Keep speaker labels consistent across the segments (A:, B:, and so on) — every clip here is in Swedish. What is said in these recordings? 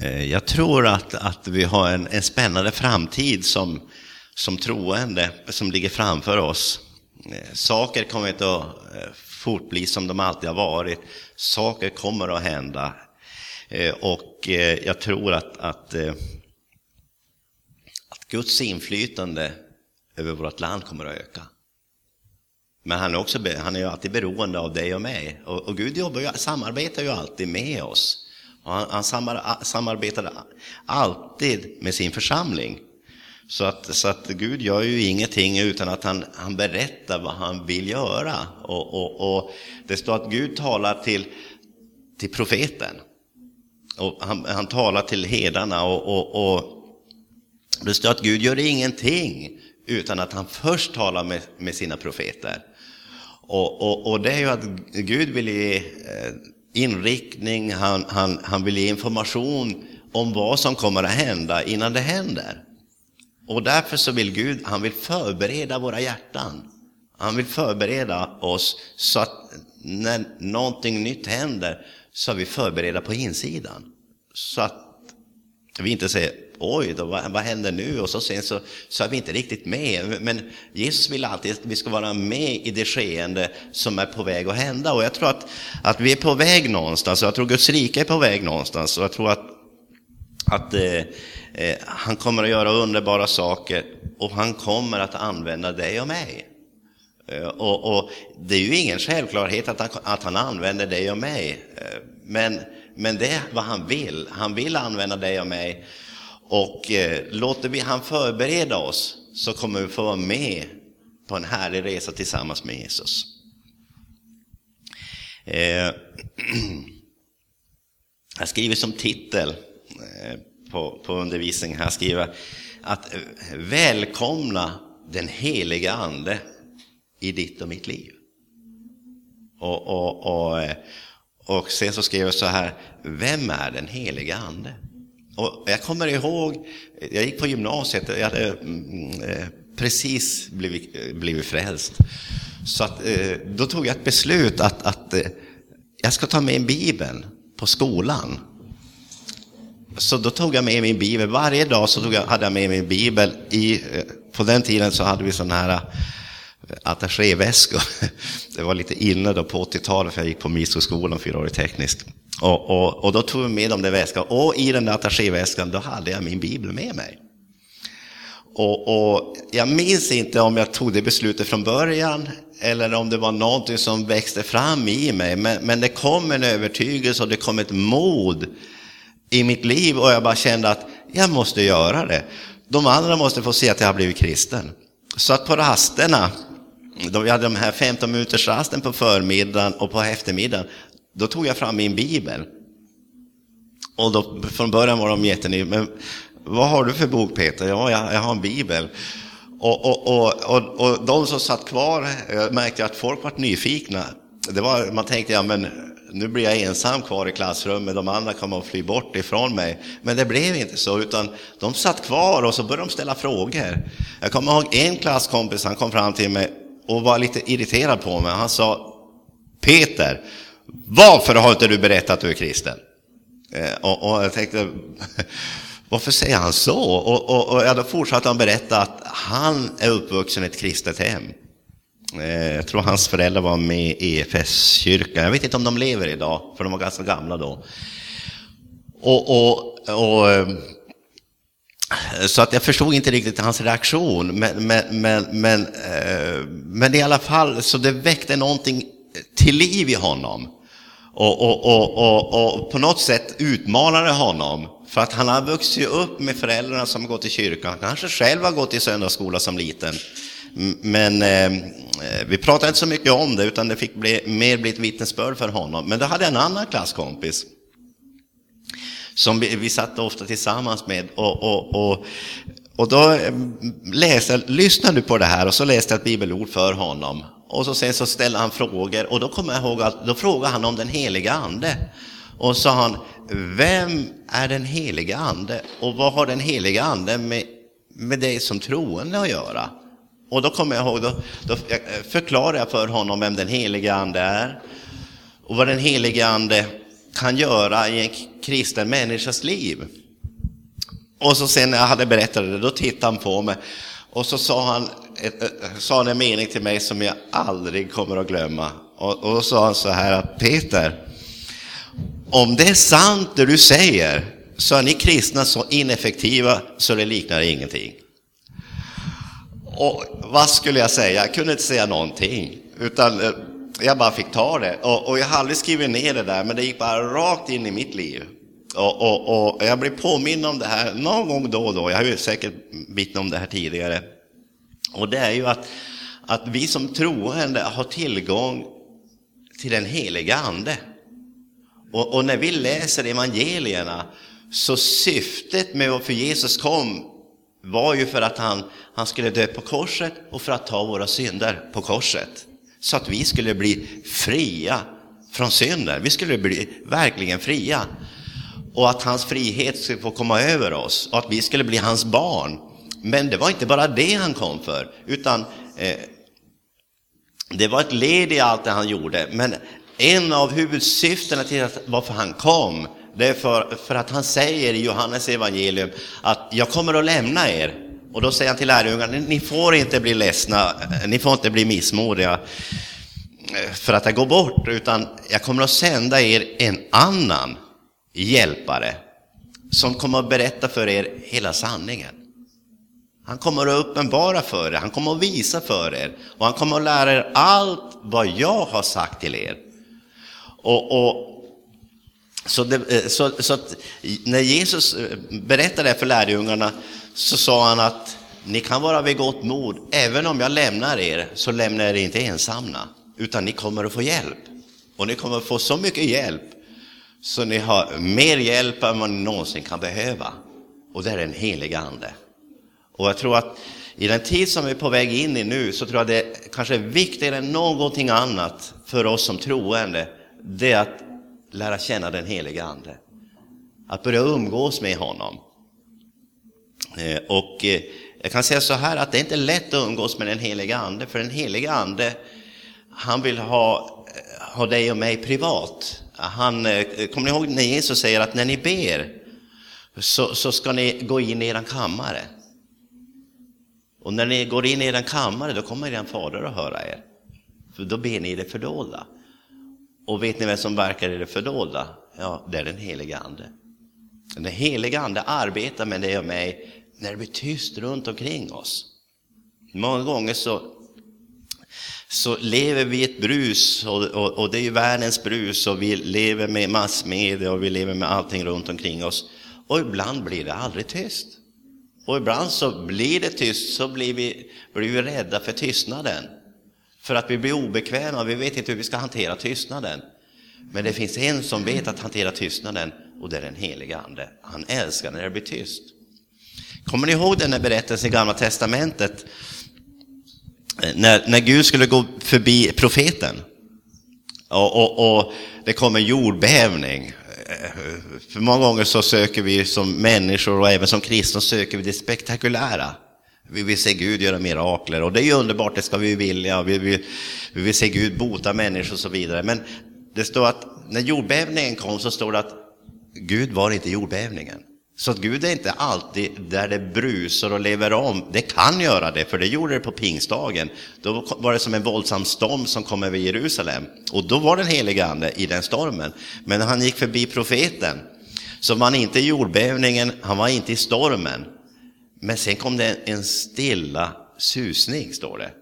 A: Eh, jag tror att, att vi har en, en spännande framtid som, som troende som ligger framför oss. Eh, saker kommer inte att eh, fortbli som de alltid har varit. Saker kommer att hända. Och jag tror att, att, att Guds inflytande över vårt land kommer att öka. Men han är, också, han är ju alltid beroende av dig och mig. Och, och Gud jobbar ju, samarbetar ju alltid med oss. Han, han samarbetade alltid med sin församling. Så att, så att Gud gör ju ingenting utan att han, han berättar vad han vill göra. Och, och, och det står att Gud talar till, till profeten. Och han, han talar till hedarna och, och, och det står att Gud gör ingenting utan att han först talar med, med sina profeter. Och, och, och det är ju att Gud vill ge eh, inriktning, han, han, han vill ge information om vad som kommer att hända innan det händer. Och därför så vill Gud, han vill förbereda våra hjärtan. Han vill förbereda oss så att när någonting nytt händer så är vi förberedda på insidan. Så att vi inte säger oj då, vad, vad händer nu? Och så sen så, så är vi inte riktigt med. Men Jesus vill alltid att vi ska vara med i det skeende som är på väg att hända. Och jag tror att, att vi är på väg någonstans. Jag tror Guds rike är på väg någonstans. Och jag tror att, att eh, eh, han kommer att göra underbara saker och han kommer att använda dig och mig. Eh, och, och, det är ju ingen självklarhet att han, att han använder dig och mig. Eh, men, men det är vad han vill. Han vill använda dig och mig. Och eh, låter vi han förbereda oss så kommer vi få vara med på en härlig resa tillsammans med Jesus. Eh, jag skriver som titel eh, på, på undervisningen här, skriver att eh, välkomna den heliga Ande i ditt och mitt liv. Och, och, och, eh, och sen så skrev jag så här, vem är den heliga Ande? Och jag kommer ihåg, jag gick på gymnasiet, jag hade mm, eh, precis blivit, blivit frälst. Så att, eh, då tog jag ett beslut att, att eh, jag ska ta med Bibeln på skolan. Så då tog jag med min bibel. Varje dag så tog jag, hade jag med min bibel. I, på den tiden så hade vi sådana här attachéväskor. Det var lite inne då på 80-talet för jag gick på Miskoskolan, fyraårig teknisk. Och, och, och, då tog vi med dem i väskan och i den där attachéväskan då hade jag min bibel med mig. Och, och, jag minns inte om jag tog det beslutet från början eller om det var någonting som växte fram i mig. Men, men det kom en övertygelse och det kom ett mod i mitt liv och jag bara kände att jag måste göra det. De andra måste få se att jag har blivit kristen. Så att på rasterna, då vi hade de här 15 minuters rasten på förmiddagen och på eftermiddagen, då tog jag fram min bibel. Och då, från början var de jätteny, Men vad har du för bok Peter? Ja, jag, jag har en bibel. Och, och, och, och, och de som satt kvar, jag märkte att folk var nyfikna. Det var, man tänkte, ja men nu blir jag ensam kvar i klassrummet, de andra kommer att fly bort ifrån mig. Men det blev inte så, utan de satt kvar och så började de ställa frågor. Jag kommer ihåg en klasskompis, han kom fram till mig och var lite irriterad på mig. Han sa, Peter, varför har inte du berättat att du är kristen? Eh, och, och jag tänkte, varför säger han så? Och, och, och då fortsatte han berätta att han är uppvuxen i ett kristet hem. Eh, jag tror hans föräldrar var med i EFS-kyrkan. Jag vet inte om de lever idag, för de var ganska gamla då. Och, och, och, eh, så att jag förstod inte riktigt hans reaktion. Men, men, men, men, eh, men i alla fall, så det väckte någonting till liv i honom och, och, och, och, och på något sätt utmanade honom. För att han har vuxit upp med föräldrarna som gått i kyrkan. Han kanske själv har gått i söndagsskola som liten. Men eh, vi pratade inte så mycket om det, utan det fick bli, mer bli ett vittnesbörd för honom. Men då hade jag en annan klasskompis som vi, vi satt ofta tillsammans med. Och, och, och, och då eh, läste, lyssnade du på det här och så läste jag ett bibelord för honom. Och så sen så ställde han frågor och då kommer jag ihåg att då frågade han om den heliga ande. Och sa han, vem är den heliga ande och vad har den heliga ande med, med dig som troende att göra? Och då kommer jag ihåg, då, då eh, förklarar jag för honom vem den heliga ande är och vad den heliga ande kan göra i en kristen människas liv. Och så sen när jag hade berättat det, då tittade han på mig och så sa han, sa han en mening till mig som jag aldrig kommer att glömma. Och, och då sa han så här att Peter, om det är sant det du säger så är ni kristna så ineffektiva så det liknar ingenting. Och vad skulle jag säga? Jag kunde inte säga någonting, utan eh, jag bara fick ta det. Och, och jag har aldrig skrivit ner det där, men det gick bara rakt in i mitt liv. Och, och, och jag blir påminn om det här någon gång då och då. Jag har ju säkert vittnat om det här tidigare. Och det är ju att, att vi som troende har tillgång till den heliga Ande. Och, och när vi läser evangelierna så syftet med varför Jesus kom var ju för att han, han skulle dö på korset och för att ta våra synder på korset. Så att vi skulle bli fria från synder. Vi skulle bli verkligen fria. Och att hans frihet skulle få komma över oss och att vi skulle bli hans barn. Men det var inte bara det han kom för, utan eh, det var ett led i allt det han gjorde. Men en av huvudsyftena till att, varför han kom, det är för, för att han säger i Johannes evangelium att jag kommer att lämna er. Och då säger han till lärjungarna, ni får inte bli ledsna, eh, ni får inte bli missmodiga eh, för att jag går bort, utan jag kommer att sända er en annan hjälpare som kommer att berätta för er hela sanningen. Han kommer att uppenbara för er, han kommer att visa för er och han kommer att lära er allt vad jag har sagt till er. Och, och så, det, eh, så, så när Jesus eh, berättade det för lärjungarna så sa han att ni kan vara vid gott mod, även om jag lämnar er så lämnar jag er inte ensamma, utan ni kommer att få hjälp. Och ni kommer att få så mycket hjälp så ni har mer hjälp än vad ni någonsin kan behöva. Och det är den heliga Ande. Och jag tror att i den tid som vi är på väg in i nu så tror jag det kanske är viktigare än någonting annat för oss som troende, det är att lära känna den helige Ande. Att börja umgås med honom. Eh, och eh, jag kan säga så här att det är inte lätt att umgås med den helige Ande, för den helige Ande, han vill ha, eh, ha dig och mig privat. Han, kommer ni ihåg när Jesus säger att när ni ber så, så ska ni gå in i er kammare. Och när ni går in i er kammare, då kommer er fader att höra er. För då ber ni i det fördolda. Och vet ni vem som verkar i det fördolda? Ja, det är den heliga Ande. Den heliga Ande arbetar med dig och mig när det blir tyst runt omkring oss. Många gånger så, så lever vi i ett brus, och, och, och, det är ju världens brus, och vi lever med massmedia och vi lever med allting runt omkring oss. Och ibland blir det aldrig tyst. Och ibland så blir det tyst, så blir vi, blir vi rädda för tystnaden. För att vi blir obekväma, vi vet inte hur vi ska hantera tystnaden. Men det finns en som vet att hantera tystnaden och det är den heliga Ande. Han älskar när det blir tyst. Kommer ni ihåg den här berättelsen i Gamla Testamentet? När, när Gud skulle gå förbi profeten och, och, och det kom en jordbävning. För många gånger så söker vi som människor och även som kristna söker vi det spektakulära. Vi vill se Gud göra mirakler och det är ju underbart, det ska vi vilja. Vi vill, vi vill se Gud bota människor och så vidare. Men det står att när jordbävningen kom så står det att Gud var inte jordbävningen. Så att Gud är inte alltid där det brusar och lever om. Det kan göra det, för det gjorde det på pingstdagen. Då var det som en våldsam storm som kom över Jerusalem. Och då var den helige Ande i den stormen. Men han gick förbi profeten så var han inte i jordbävningen, han var inte i stormen. Men sen kom det en stilla susning, står det.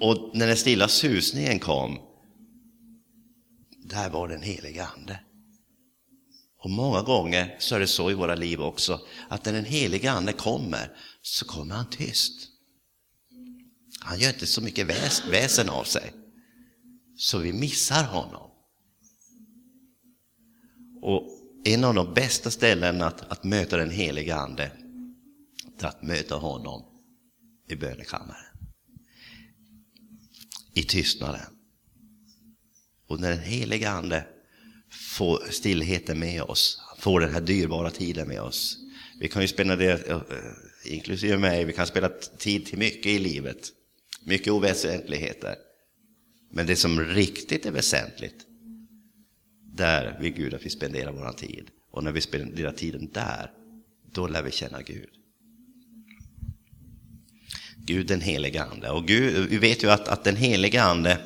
A: Och när den stilla susningen kom, där var den heliga Ande. Och många gånger så är det så i våra liv också, att när den heliga Ande kommer, så kommer han tyst. Han gör inte så mycket väsen av sig, så vi missar honom. Och en av de bästa ställena att, att möta den heliga Ande, att möta honom i bönekammaren. I tystnaden. Och när den heliga Ande får stillheten med oss, får den här dyrbara tiden med oss. Vi kan ju spela det, eh, inklusive mig, vi kan spela tid till mycket i livet. Mycket oväsentligheter. Men det som riktigt är väsentligt, där vill Gud att vi spenderar vår tid. Och när vi spenderar tiden där, då lär vi känna Gud. Gud den helige Ande. Och Gud, vi vet ju att, att den helige Ande,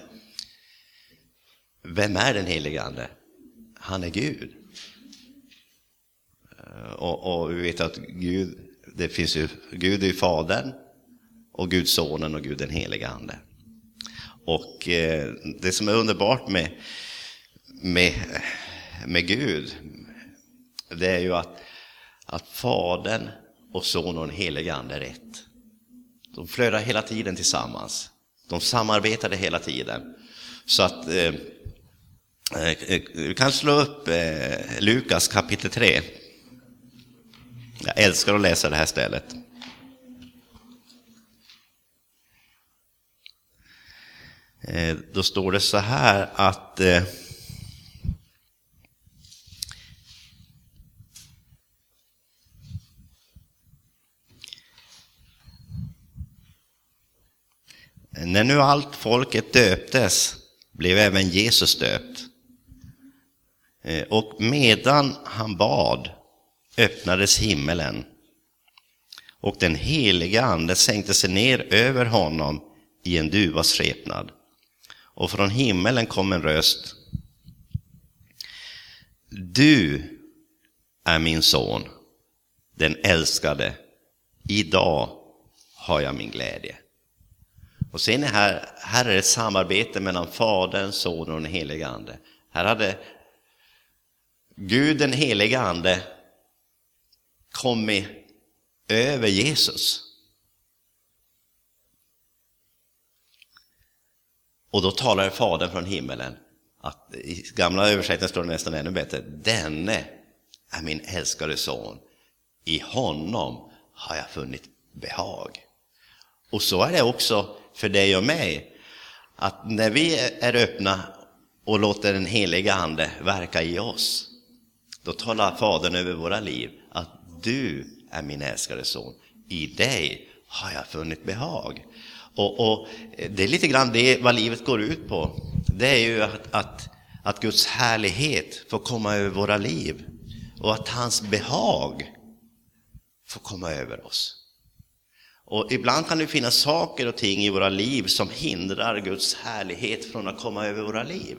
A: vem är den helige Ande? Han är Gud. Eh, och, och vi vet att Gud, det finns ju, Gud är ju Fadern, och Gud Sonen och Gud den helige Ande. Och eh, det som är underbart med, med, med Gud, det är ju att, att Fadern och Sonen och den helige Ande är ett. De flödar hela tiden tillsammans. De samarbetade hela tiden. Så att eh, eh, eh vi kan slå upp eh, Lukas kapitel 3. Jag älskar att läsa det här stället. Eh, då står det så här att eh, När nu allt folket döptes blev även Jesus döpt. Eh, och medan han bad öppnades himmelen och den heliga ande sänkte sig ner över honom i en duvas skepnad. Och från himmelen kom en röst. Du är min son, den älskade. Idag har jag min glädje. Och sen är här, här är det ett samarbete mellan Fadern, Sonen och den helige Ande. Här hade Gud, den helige Ande, kommit över Jesus. Och då talar Fadern från himmelen, att i gamla översättningen står det nästan ännu bättre, denne är min älskade son, i honom har jag funnit behag. Och så är det också för dig och mig, att när vi är öppna och låter den heliga Ande verka i oss, då talar Fadern över våra liv att du är min älskade son, i dig har jag funnit behag. Och, och, Det är lite grann det vad livet går ut på. Det är ju att, att, att Guds härlighet får komma över våra liv och att hans behag får komma över oss. Och ibland kan det finnas saker och ting i våra liv som hindrar Guds härlighet från att komma över våra liv.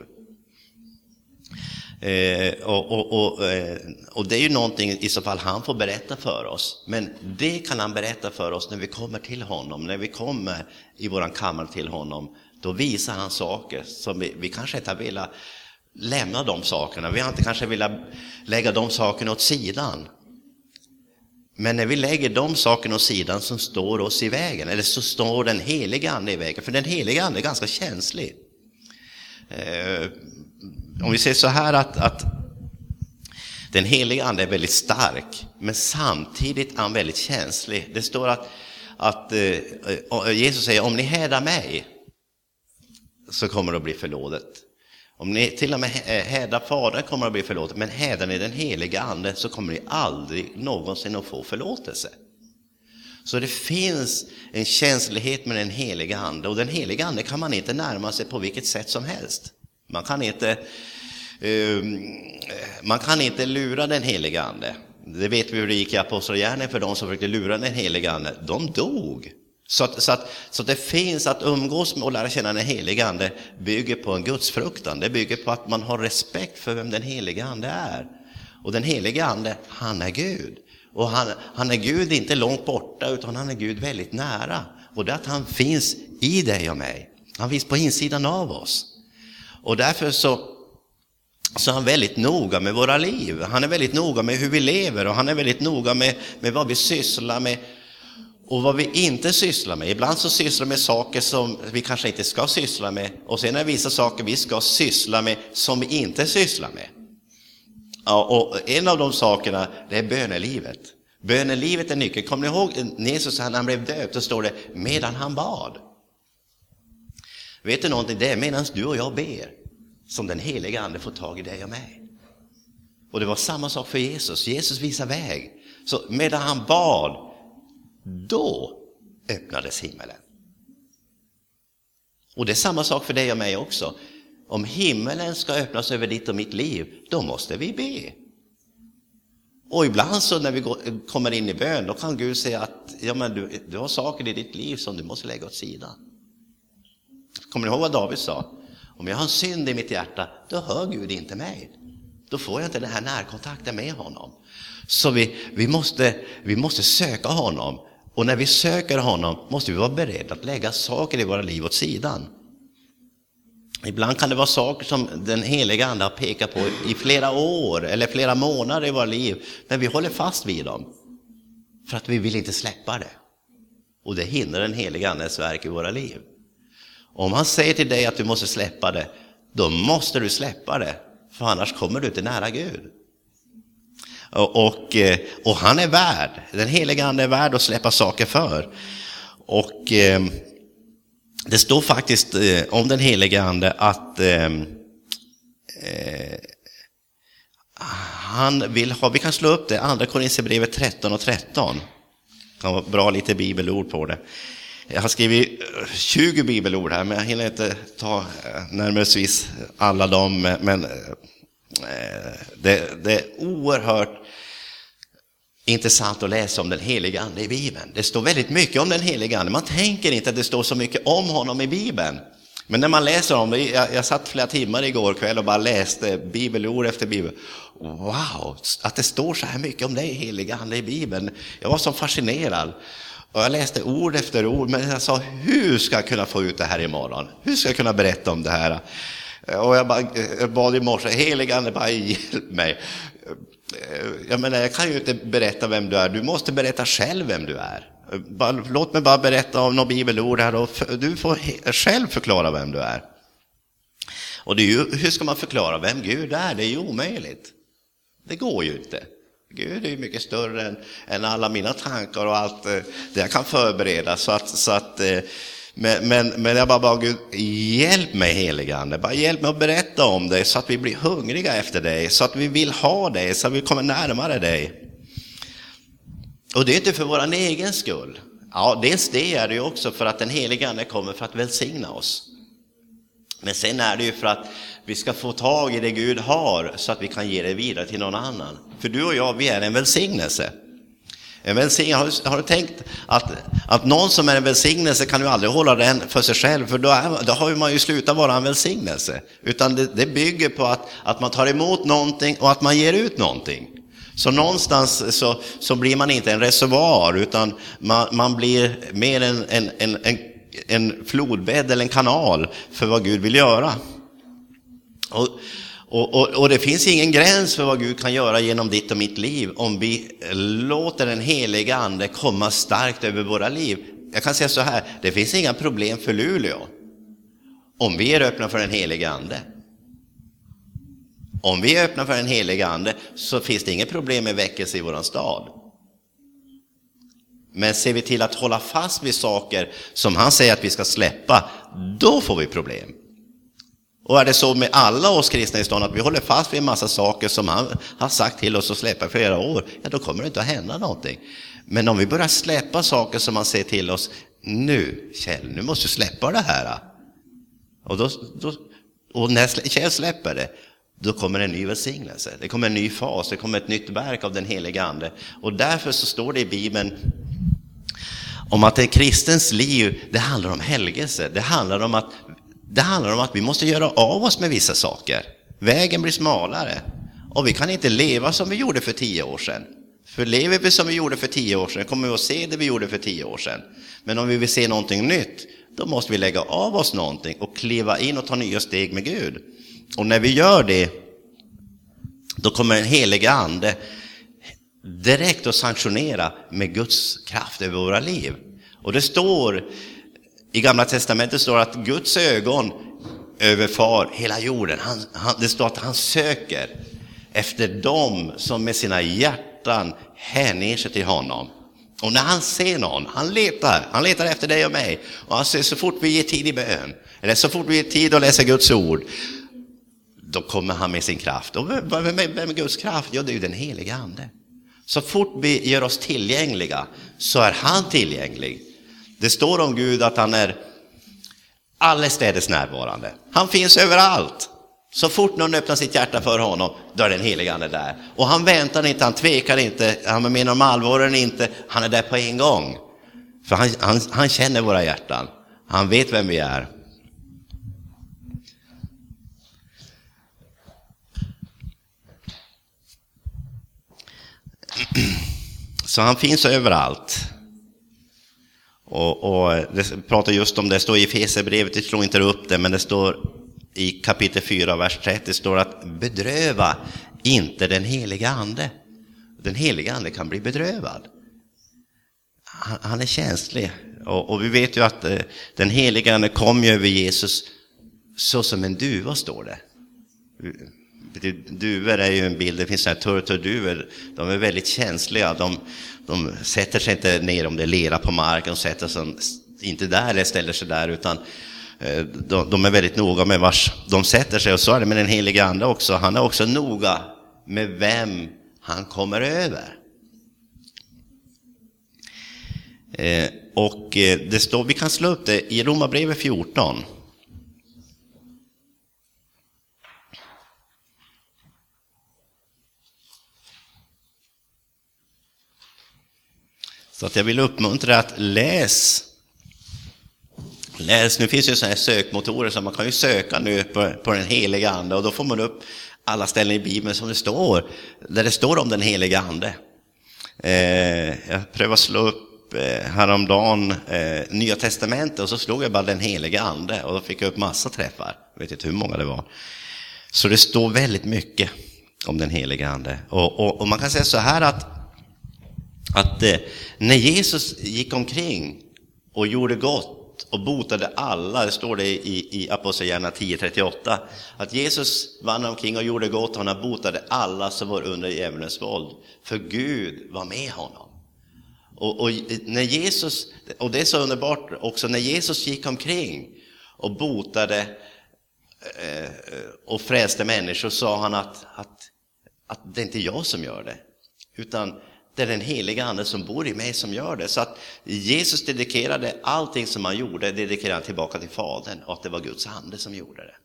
A: Eh, och, och, och, eh, och, det är ju någonting i så fall han får berätta för oss. Men det kan han berätta för oss när vi kommer till honom, när vi kommer i våran kammare till honom. Då visar han saker som vi, vi kanske inte har velat lämna de sakerna. Vi har inte kanske velat lägga de sakerna åt sidan. Men när vi lägger de sakerna åt sidan som står oss i vägen, eller så står den heliga Ande i vägen, för den heliga Ande är ganska känslig. Eh, om vi säger så här att, att den heliga Ande är väldigt stark, men samtidigt är han väldigt känslig. Det står att, att eh, eh Jesus säger, om ni hädar mig så kommer det att bli förlåtet. Om ni till och med eh, hädar Fadern kommer att bli förlåtet, men hädar ni den heliga Ande så kommer ni aldrig någonsin att få förlåtelse. Så det finns en känslighet med den heliga Ande och den heliga Ande kan man inte närma sig på vilket sätt som helst. Man kan inte, um, man kan inte lura den heliga Ande. Det vet vi hur det gick i Apostlagärningarna för de som försökte lura den heliga Ande. De dog. Så att, så, att, så att det finns att umgås med och lära känna den helige Ande bygger på en gudsfruktan. Det bygger på att man har respekt för vem den helige Ande är. Och den helige Ande, han är Gud. Och han, han är Gud inte långt borta, utan han är Gud väldigt nära. Och det är att han finns i dig och mig. Han finns på insidan av oss. Och därför så, så är han väldigt noga med våra liv. Han är väldigt noga med hur vi lever och han är väldigt noga med, med vad vi sysslar med och vad vi inte sysslar med. Ibland så sysslar vi med saker som vi kanske inte ska syssla med och sen är det vissa saker vi ska syssla med som vi inte sysslar med. Ja, och en av de sakerna det är bönelivet. Bönelivet är nyckeln. Kommer ni ihåg Jesus när han blev döpt? Då står det medan han bad. Vet du någonting? Det är medan du och jag ber som den heliga Ande får tag i dig och mig. Och det var samma sak för Jesus. Jesus visar väg. Så medan han bad, då öppnades himmelen. Och det är samma sak för dig och mig också. om himmelen ska öppnas över ditt och mitt liv, då måste vi be. Och ibland så när vi går, kommer in i bön, då kan Gud säga att ja, men du, du har saker i ditt liv som du måste lägga åt sidan. Kommer ni ihåg vad David sa? Om jag har en synd i mitt hjärta, då hör Gud inte mig. Då får jag inte den här närkontakten med honom. Så vi, vi, måste, vi måste söka honom. Och när vi söker honom måste vi vara beredda att lägga saker i våra liv åt sidan. Ibland kan det vara saker som den heliga Ande har pekat på i flera år eller flera månader i våra liv, men vi håller fast vid dem för att vi vill inte släppa det. Och det hindrar den heliga Andes verk i våra liv. Om han säger till dig att du måste släppa det, då måste du släppa det, för annars kommer du inte nära Gud. Och, eh, och, han är värd, den helige Ande är värd att släppa saker för. Och eh, det står faktiskt eh, om den helige Ande att eh, eh han vill ha, vi kan slå upp det, andra Korinthierbrevet 13 och 13. Kan vara bra lite bibelord på det. Jag har skrivit eh, 20 bibelord här, men jag hinner inte ta närmare alla dem. Men Eh, det, det är oerhört intressant att läsa om den heliga Ande i Bibeln. Det står väldigt mycket om den heliga Ande. Man tänker inte att det står så mycket om honom i Bibeln. Men när man läser om det, jag, jag satt flera timmar igår kväll och bara läste bibelord efter bibel. Wow, att det står så här mycket om dig, heliga Ande, i Bibeln. Jag var så fascinerad. Och jag läste ord efter ord, men jag sa, hur ska jag kunna få ut det här imorgon? Hur ska jag kunna berätta om det här? Eh, och jag, bara, jag bad i morse, helige Ande, bara hjälp mig. Eh, jag menar, jag kan ju inte berätta vem du är, du måste berätta själv vem du är. Bara, låt mig bara berätta om något bibelord här och du får själv förklara vem du är. Och det är ju, hur ska man förklara vem Gud är? Det är ju omöjligt. Det går ju inte. Gud är ju mycket större än, än alla mina tankar och allt det jag kan förbereda. Så att, så att, eh, men, men, men jag bara bad Gud, hjälp mig heligande, bara hjälp mig att berätta om dig så att vi blir hungriga efter dig, så att vi vill ha dig, så att vi kommer närmare dig. Och det är inte för vår egen skull. Ja, dels det är det ju också för att den helige Ande kommer för att välsigna oss. Men sen är det ju för att vi ska få tag i det Gud har så att vi kan ge det vidare till någon annan. För du och jag, vi är en välsignelse. Eh, en välsignelse har, du, har du tänkt att, att någon som är en välsignelse kan ju aldrig hålla den för sig själv, för då, är, då har man ju slutat vara en välsignelse. Utan det, det bygger på att, att man tar emot någonting och att man ger ut någonting. Så någonstans så, så blir man inte en reservoar, utan man, man blir mer en, en, en, en, en flodbädd eller en kanal för vad Gud vill göra. Och, och, och, och, det finns ingen gräns för vad Gud kan göra genom ditt och mitt liv om vi låter den heliga Ande komma starkt över våra liv. Jag kan säga så här, det finns inga problem för Luleå om vi är öppna för den heliga Ande. Om vi är öppna för den heliga Ande så finns det inget problem med väckelse i vår stad. Men ser vi till att hålla fast vid saker som han säger att vi ska släppa, då får vi problem. Och är det så med alla oss kristna i stan att vi håller fast vid en massa saker som han har sagt till oss att släppa i flera år, ja då kommer det inte att hända någonting. Men om vi börjar släppa saker som han säger till oss, nu Kjell, nu måste du släppa det här. Och, då, då, och när Kjell släpper det, då kommer en ny välsignelse, det kommer en ny fas, det kommer ett nytt verk av den heliga Ande. Och därför så står det i Bibeln om att en kristens liv, det handlar om helgelse. Det handlar om att det handlar om att vi måste göra av oss med vissa saker. Vägen blir smalare och vi kan inte leva som vi gjorde för tio år sedan. För lever vi som vi gjorde för tio år sedan kommer vi att se det vi gjorde för tio år sedan. Men om vi vill se någonting nytt, då måste vi lägga av oss någonting och kliva in och ta nya steg med Gud. Och när vi gör det, då kommer den heliga Ande direkt att sanktionera med Guds kraft över våra liv. Och det står i Gamla Testamentet står att Guds ögon överfar hela jorden. Han, han, det står att han söker efter dem som med sina hjärtan hänger sig till honom. Och när han ser någon, han letar, han letar efter dig och mig. Och han säger så fort vi ger tid i bön, eller så fort vi ger tid att läsa Guds ord, då kommer han med sin kraft. Och vem är Guds kraft? Ja, det är ju den heliga Ande. Så fort vi gör oss tillgängliga så är han tillgänglig. Det står om Gud att han är allestädes närvarande. Han finns överallt. Så fort någon öppnar sitt hjärta för honom, då är den helige Ande där. Och han väntar inte, han tvekar inte, han menar om allvaret inte, han är där på en gång. För han, han, han känner våra hjärtan, han vet vem vi är. Så han finns överallt. Och, och det pratar just om det, står i Efesierbrevet, vi slår inte upp det, men det står i kapitel 4, vers 30, står att bedröva inte den heliga ande. Den heliga ande kan bli bedrövad. Han, han är känslig. Och, och, vi vet ju att eh, den heliga ande kom ju över Jesus så som en duva, står det. Duvor är ju en bild, det finns sådana här turturduvor, de är väldigt känsliga. De, de sätter sig inte ner om det är lera på marken, de sätter sig inte där eller ställer sig där, utan eh, de, de är väldigt noga med vars de sätter sig. Och så är det med den helige Ande också, han är också noga med vem han kommer över. Eh, och eh, det står, vi kan slå upp det i Romarbrevet 14. Så att jag vill uppmuntra att läs. Läs, nu finns ju sådana här sökmotorer så man kan ju söka nu på, på den heliga ande och då får man upp alla ställen i Bibeln som det står, där det står om den heliga ande. Eh, jag prövade slå upp eh, häromdagen eh, Nya Testamentet och så slog jag bara den heliga ande och då fick jag upp massa träffar. Jag vet inte hur många det var. Så det står väldigt mycket om den heliga ande. Och, och, och man kan säga så här att att eh, när Jesus gick omkring och gjorde gott och botade alla, det står det i, i Apostlagärningarna 10.38, att Jesus vandrade omkring och gjorde gott och han botade alla som var under djävulens våld, för Gud var med honom. Och, och, när Jesus, och det är så underbart också, när Jesus gick omkring och botade eh, och frälste människor sa han att, att, att det är inte jag som gör det, utan det är den heliga Ande som bor i mig som gör det. Så att Jesus dedikerade allting som han gjorde, dedikerade tillbaka till Fadern och att det var Guds Ande som gjorde det.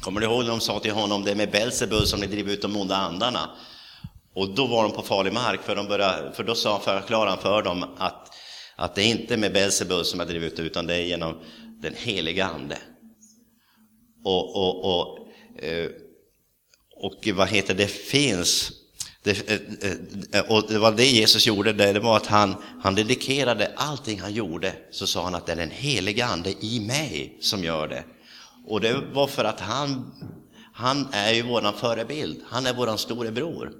A: Kommer du ihåg när de sa till honom, det är med Belsebul som ni driver ut de onda andarna? Och då var de på farlig mark, för, de började, för då sa förklarade han för dem att, att det är inte med Belsebul som jag driver ut utan det är genom den heliga Ande. Och, och, och, och, och vad heter det, finns det, eh, eh, eh, och det var det Jesus gjorde, det var att han, han dedikerade allting han gjorde, så sa han att det är den heliga Ande i mig som gör det. Och det var för att han, han är ju våran förebild, han är våran storebror.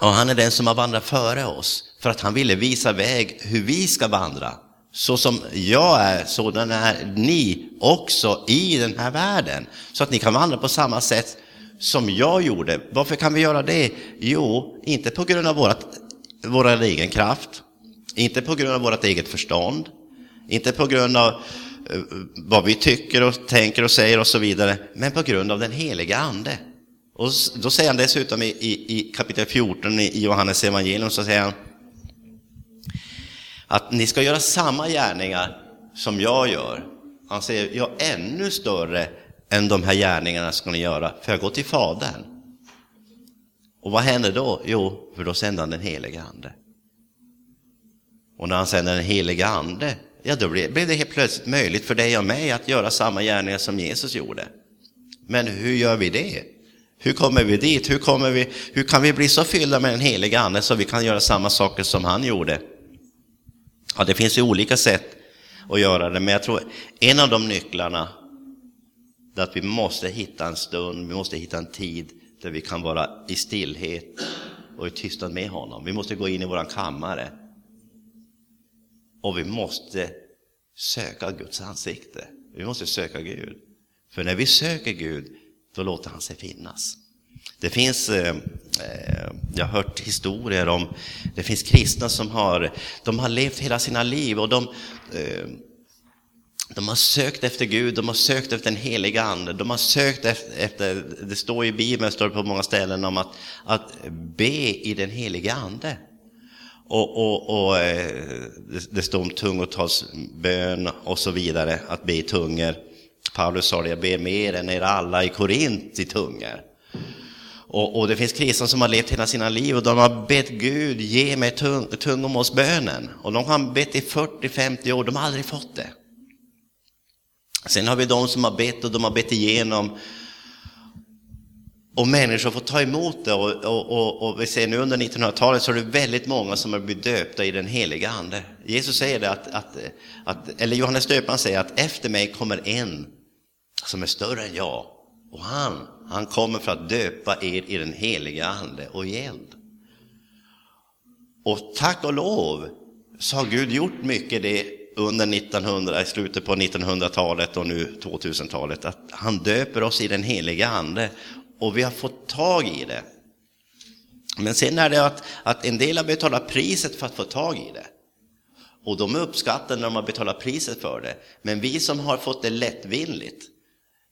A: Och han är den som har vandrat före oss, för att han ville visa väg hur vi ska vandra. Så som jag är, sådan är ni också i den här världen. Så att ni kan vandra på samma sätt som jag gjorde. Varför kan vi göra det? Jo, inte på grund av vårat, vår egen kraft, inte på grund av vårt eget förstånd, inte på grund av eh, vad vi tycker och tänker och säger och så vidare, men på grund av den heliga Ande. Och då säger han dessutom i, i, i kapitel 14 i Johannes evangelium så säger han att ni ska göra samma gärningar som jag gör. Han säger, ja, ännu större än de här gärningarna ska ni göra, för jag går till Fadern. Och vad händer då? Jo, för då sänder han den helige Ande. Och när han sänder den helige Ande, ja då blev det helt plötsligt möjligt för dig och mig att göra samma gärningar som Jesus gjorde. Men hur gör vi det? Hur kommer vi dit? Hur, kommer vi, hur kan vi bli så fyllda med den helige Ande så vi kan göra samma saker som han gjorde? Ja, det finns ju olika sätt att göra det, men jag tror en av de nycklarna att vi måste hitta en stund, vi måste hitta en tid där vi kan vara i stillhet och i tystnad med honom. Vi måste gå in i vår kammare och vi måste söka Guds ansikte. Vi måste söka Gud. För när vi söker Gud, då låter han sig finnas. Det finns, eh, eh jag har hört historier om, det finns kristna som har, de har levt hela sina liv och de eh, de har sökt efter Gud, de har sökt efter den heliga Ande, de har sökt efter, det står i Bibeln, står det på många ställen om att, att be i den heliga Ande. Och, och, och eh, det, det står om tungotalsbön och så vidare, att be i tungor. Paulus sa det, jag ber mer än er alla i Korint i tungor. Och, och, det finns kristna som har levt hela sina liv och de har bett Gud ge mig tung, tungomålsbönen. Och de har bett i 40-50 år, de har aldrig fått det. Sen har vi de som har bett och de har bett igenom och människor får ta emot det. Och, och, och, och vi ser nu under 1900-talet så är det väldigt många som har blivit döpta i den heliga Ande. Jesus säger det att, att, att eller Johannes döparen säger att efter mig kommer en som är större än jag. Och han, han kommer för att döpa er i den heliga Ande och i eld. Och tack och lov så har Gud gjort mycket det under 1900, i slutet på 1900-talet och nu 2000-talet, att han döper oss i den heliga Ande och vi har fått tag i det. Men sen är det att, att en del har betalat priset för att få tag i det. Och de uppskattar när de har betalat priset för det. Men vi som har fått det lättvindigt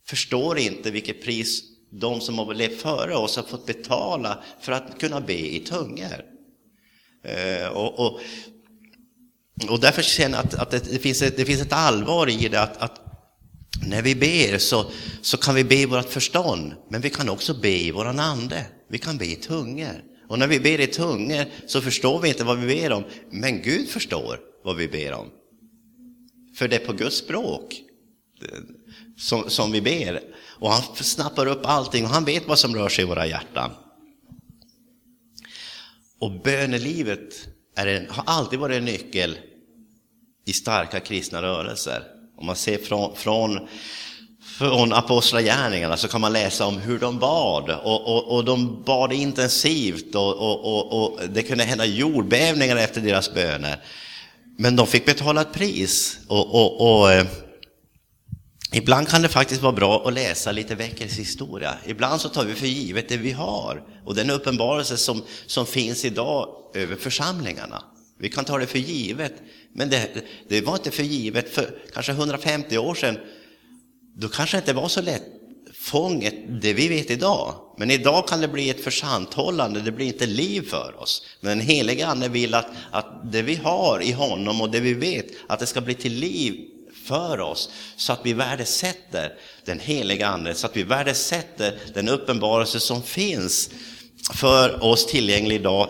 A: förstår inte vilket pris de som har levt före oss har fått betala för att kunna be i tungor. Eh, och, och, och därför känner jag att, att det, det, finns ett, det finns ett allvar i det att, att när vi ber så, så kan vi be i vårt förstånd, men vi kan också be i våran ande. Vi kan be i tungor. Och när vi ber i tungor så förstår vi inte vad vi ber om, men Gud förstår vad vi ber om. För det är på Guds språk eh, som, som vi ber. Och han snappar upp allting och han vet vad som rör sig i våra hjärtan. Och bönelivet är en, har alltid varit en nyckel i starka kristna rörelser. Om man ser från, från, från apostlagärningarna så kan man läsa om hur de bad och, och, och de bad intensivt och, och, och, det kunde hända jordbävningar efter deras böner. Men de fick betala ett pris och, och, och eh, Ibland kan det faktiskt vara bra att läsa lite väckelsehistoria. Ibland så tar vi för givet det vi har och den uppenbarelse som, som finns idag över församlingarna. Vi kan ta det för givet, men det, det var inte för givet för kanske 150 år sedan. Då kanske det inte var så lätt fånget, det vi vet idag. Men idag kan det bli ett försanthållande, det blir inte liv för oss. Men den helige Ande vill att, att det vi har i honom och det vi vet, att det ska bli till liv för oss så att vi värdesätter den heliga Ande, så att vi värdesätter den uppenbarelse som finns för oss tillgänglig idag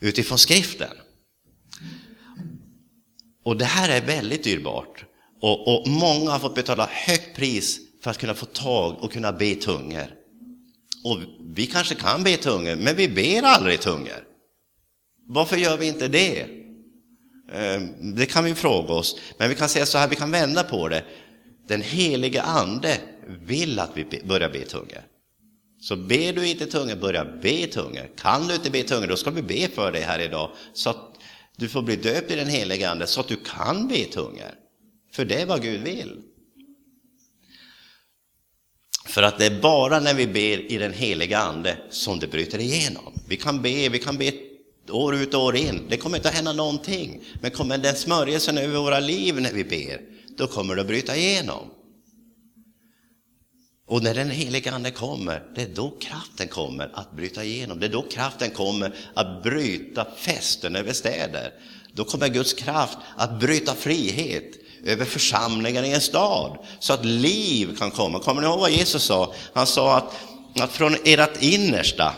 A: utifrån skriften. Och det här är väldigt dyrbart. Och, och, många har fått betala högt pris för att kunna få tag och kunna be tungor. Och vi kanske kan be tungor, men vi ber aldrig tungor. Varför gör vi inte det? Ehm, det kan vi fråga oss, men vi kan säga så här, vi kan vända på det. Den helige ande vill att vi börjar be tungor. Så ber du inte tungor, börja be tungor. Kan du inte be tungor, då ska vi be för dig här idag, så att du får bli döpt i den helige Ande så att du kan be tungor. För det är vad Gud vill. För att det är bara när vi ber i den heliga Ande som det bryter igenom. Vi kan be, vi kan be år ut och år in. Det kommer inte att hända någonting. Men kommer den smörjelsen över våra liv när vi ber, då kommer det att bryta igenom. Och när den heliga Ande kommer, det är då kraften kommer att bryta igenom. Det är då kraften kommer att bryta fästen över städer. Då kommer Guds kraft att bryta frihet över församlingar i en stad, så att liv kan komma. Kommer ni ihåg vad Jesus sa? Han sa att, att från ert innersta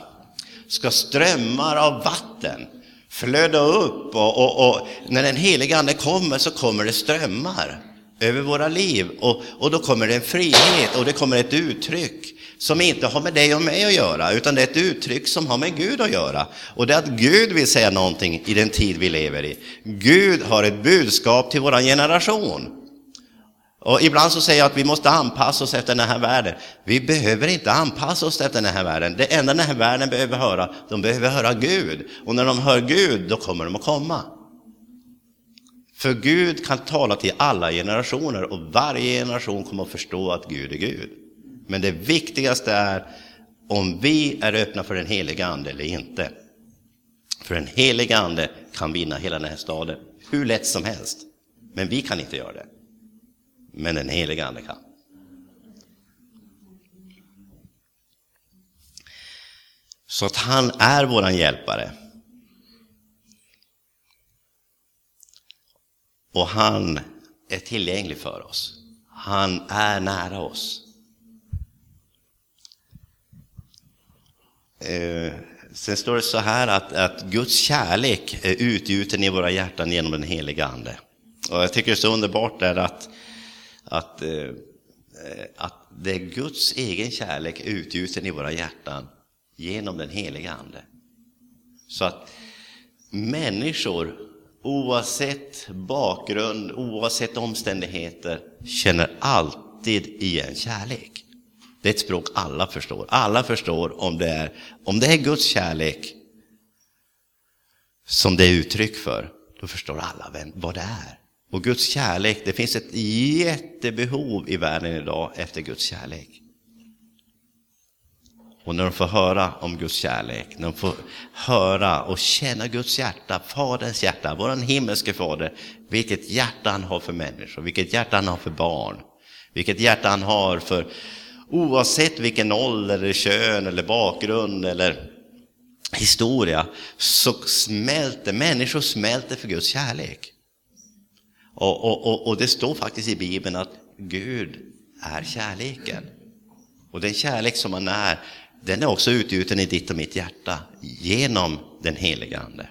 A: ska strömmar av vatten flöda upp och, och, och när den heliga Ande kommer så kommer det strömmar över våra liv och, och då kommer det en frihet och det kommer ett uttryck som inte har med dig och mig att göra, utan det är ett uttryck som har med Gud att göra. Och det är att Gud vill säga någonting i den tid vi lever i. Gud har ett budskap till vår generation. Och ibland så säger jag att vi måste anpassa oss efter den här världen. Vi behöver inte anpassa oss efter den här världen. Det enda den här världen behöver höra, de behöver höra Gud. Och när de hör Gud, då kommer de att komma. För Gud kan tala till alla generationer och varje generation kommer att förstå att Gud är Gud. Men det viktigaste är om vi är öppna för den heliga Ande eller inte. För den heliga Ande kan vinna hela den här staden hur lätt som helst. Men vi kan inte göra det. Men den heliga Ande kan. Så att han är våran hjälpare. Och han är tillgänglig för oss. Han är nära oss. Eh, sen står det så här att, att Guds kärlek är utgjuten i våra hjärtan genom den heliga Ande. Och jag tycker det är så underbart där att, att, eh, att det är Guds egen kärlek utgjuten i våra hjärtan genom den heliga Ande. Så att människor, oavsett bakgrund, oavsett omständigheter, känner alltid igen kärlek. Det är ett språk alla förstår. Alla förstår om det är, om det är Guds kärlek som det är uttryck för, då förstår alla vem, vad det är. Och Guds kärlek, det finns ett jättebehov i världen idag efter Guds kärlek. Och när de får höra om Guds kärlek, när de får höra och känna Guds hjärta, Faderns hjärta, vår himmelske Fader, vilket hjärta han har för människor, vilket hjärta han har för barn, vilket hjärta han har för oavsett vilken ålder, eller kön, eller bakgrund eller historia, så smälter människor smälter för Guds kärlek. Och, och, och, och det står faktiskt i Bibeln att Gud är kärleken. Och den kärlek som han är, den är också utgjuten i ditt och mitt hjärta genom den heliga Ande.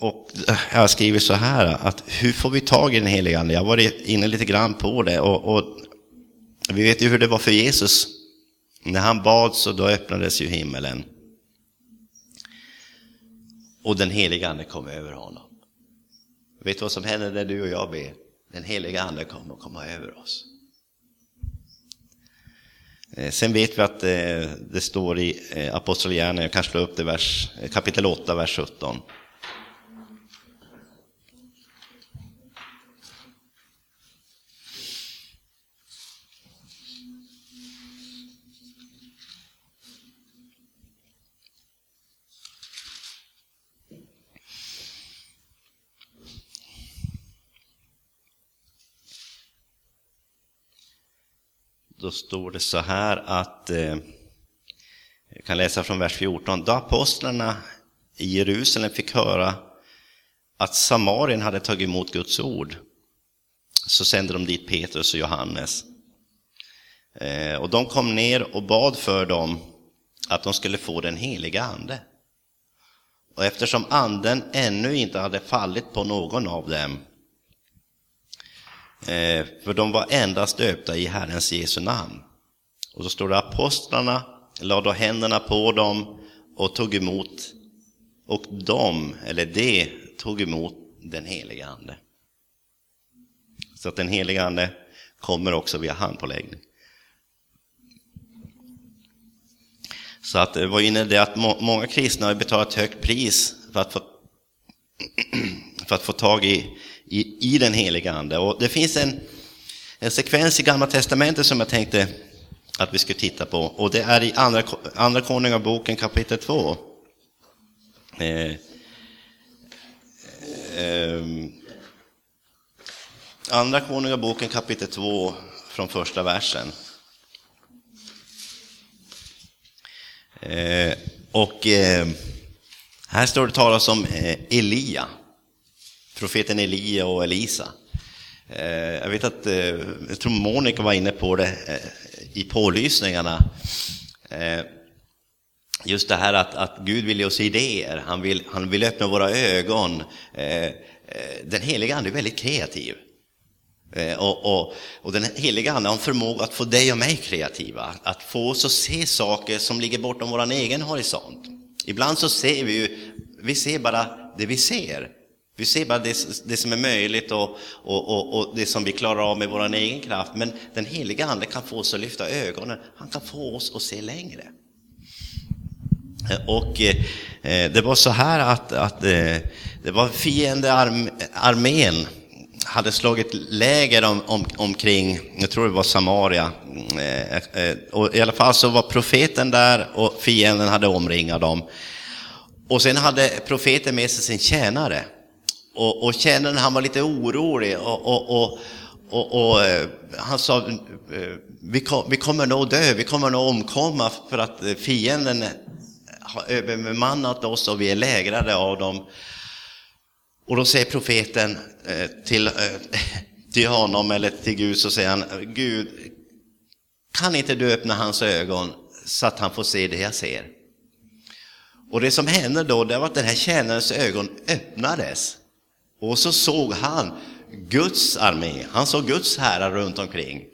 A: Och äh, jag har skrivit så här, att hur får vi tag i den heliga Ande? Jag har varit inne lite grann på det och, och vi vet ju hur det var för Jesus. När han bad så då öppnades ju himmelen. Och den heliga Ande kom över honom. Vet du vad som händer när du och jag ber? Den heliga Ande kommer att komma över oss. Eh, sen vet vi att eh, det står i eh, Apostlagärningarna, jag kanske slår upp det, vers, kapitel 8, vers 17. Då står det så här att, eh, jag kan läsa från vers 14, då apostlarna i Jerusalem fick höra att Samarien hade tagit emot Guds ord, så sände de dit Petrus och Johannes. Eh, och de kom ner och bad för dem att de skulle få den heliga ande. Och eftersom anden ännu inte hade fallit på någon av dem Eh, för de var endast döpta i Herrens Jesu namn. Och så står det apostlarna lade händerna på dem och tog emot, och de, eller de, tog emot den heliga Ande. Så att den heliga Ande kommer också via handpåläggning. Så att eh, det var inne det att många kristna har betalat ett högt pris för att få, för att få tag i i, i den heliga Ande. Och det finns en, en sekvens i Gamla Testamentet som jag tänkte att vi skulle titta på. Och det är i Andra, andra Konungaboken kapitel 2. Eh, eh, andra Konungaboken kapitel 2 från första versen. Eh, och eh, här står det talas om eh, Elia profeten Elia och Elisa. Eh, jag vet att, eh, jag tror Monica var inne på det eh, i pålysningarna. Just det här att, att Gud vill ge oss idéer, han vill, han vill öppna våra ögon. Den heliga Ande är väldigt kreativ. Och, och, och den heliga Ande har en förmåga att få dig och mig kreativa, att få oss att se saker som ligger bortom vår egen horisont. Ibland så ser vi ju, vi ser bara det vi ser. Vi ser bara det, det som är möjligt och, och, och, och, det som vi klarar av med vår egen kraft. Men den heliga Ande kan få oss att lyfta ögonen. Han kan få oss att se längre. Och eh, det var så här att, att eh, det var fiendearmén hade slagit läger om, om, omkring, jag tror det var Samaria. Eh, eh, och I alla fall så var profeten där och fienden hade omringat dem. Och sen hade profeten med sig sin tjänare. Och, och tjänaren han var lite orolig och, och, och, och, och eh, han sa eh, vi, kom, vi kommer nog dö, vi kommer nog omkomma för att fienden har övermannat oss och vi är lägrade av dem. Och då säger profeten eh, till, till honom eller till Gud, så säger han, Gud, kan inte du öppna hans ögon så att han får se det jag ser? Och det som hände då, det var att den här tjänarens ögon öppnades. Och så såg han Guds armé, han såg Guds herrar runt omkring.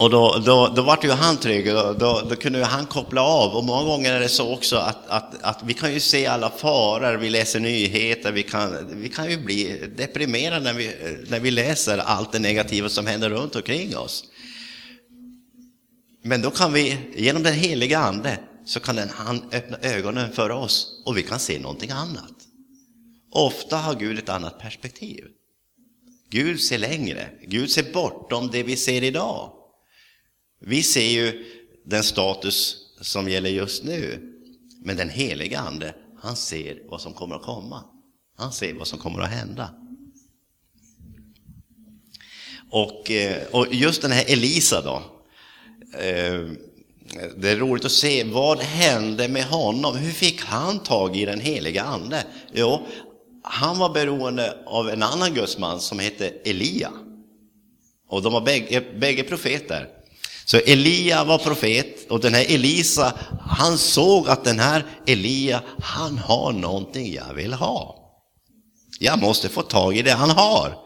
A: Och då, då, då vart ju han trygg, då, då, då kunde han koppla av. Och många gånger är det så också att, att, att vi kan ju se alla faror, vi läser nyheter, vi kan, vi kan ju bli deprimerade när vi, när vi läser allt det negativa som händer runt omkring oss. Men då kan vi, genom den heliga Ande, så kan den, han öppna ögonen för oss och vi kan se någonting annat. Ofta har Gud ett annat perspektiv. Gud ser längre, Gud ser bortom det vi ser idag. Vi ser ju den status som gäller just nu, men den heliga Ande, han ser vad som kommer att komma. Han ser vad som kommer att hända. Och, eh, och just den här Elisa då, eh, det är roligt att se, vad hände med honom? Hur fick han tag i den heliga Ande? Jo, han var beroende av en annan gudsman som hette Elia. Och de var bägge, bägge profeter. Så Elia var profet och den här Elisa, han såg att den här Elia, han har någonting jag vill ha. Jag måste få tag i det han har.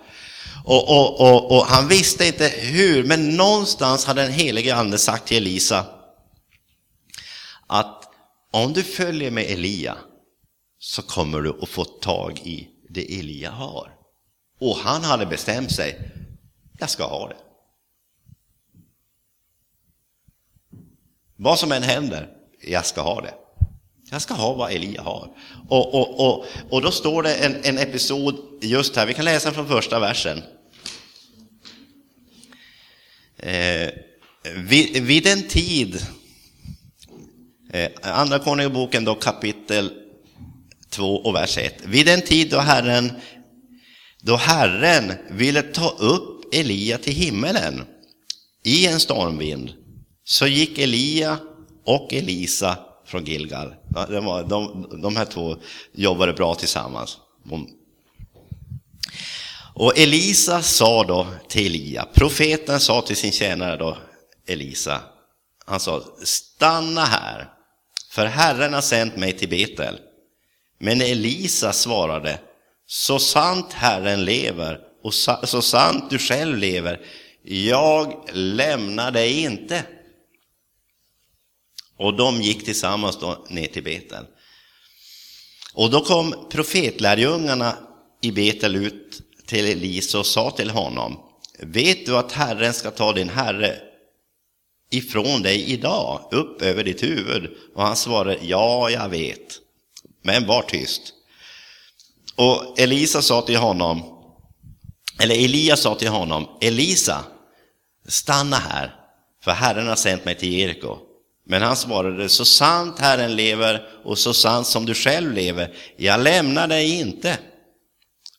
A: Och, och, och, och han visste inte hur, men någonstans hade den helige ande sagt till Elisa att om du följer med Elia så kommer du att få tag i det Elia har. Och han hade bestämt sig, jag ska ha det. Vad som än händer, jag ska ha det. Jag ska ha vad Elia har. Och, och, och, och då står det en, en episod just här, vi kan läsa från första versen. Eh, vid, vid en tid, eh, Andra Konungaboken då kapitel 2 och vers 1. Vid den tid då Herren, då Herren ville ta upp Elia till himmelen i en stormvind så gick Elia och Elisa från Gilgal. De, de, de här två jobbade bra tillsammans. Och Elisa sa då till Elia, profeten sa till sin tjänare då, Elisa, han sa, stanna här, för Herren har sänt mig till Betel. Men Elisa svarade, så sant Herren lever och så sant du själv lever, jag lämnar dig inte. Och de gick tillsammans då ner till Betel. Och då kom profetlärjungarna i Betel ut till Elisa och sa till honom, vet du att Herren ska ta din herre ifrån dig idag, upp över ditt huvud? Och han svarade, ja, jag vet, men var tyst. Och Elisa sa till honom, eller Elia sa till honom, Elisa, stanna här, för Herren har sänt mig till Jeriko. Men han svarade, så sant Herren lever och så sant som du själv lever, jag lämnar dig inte.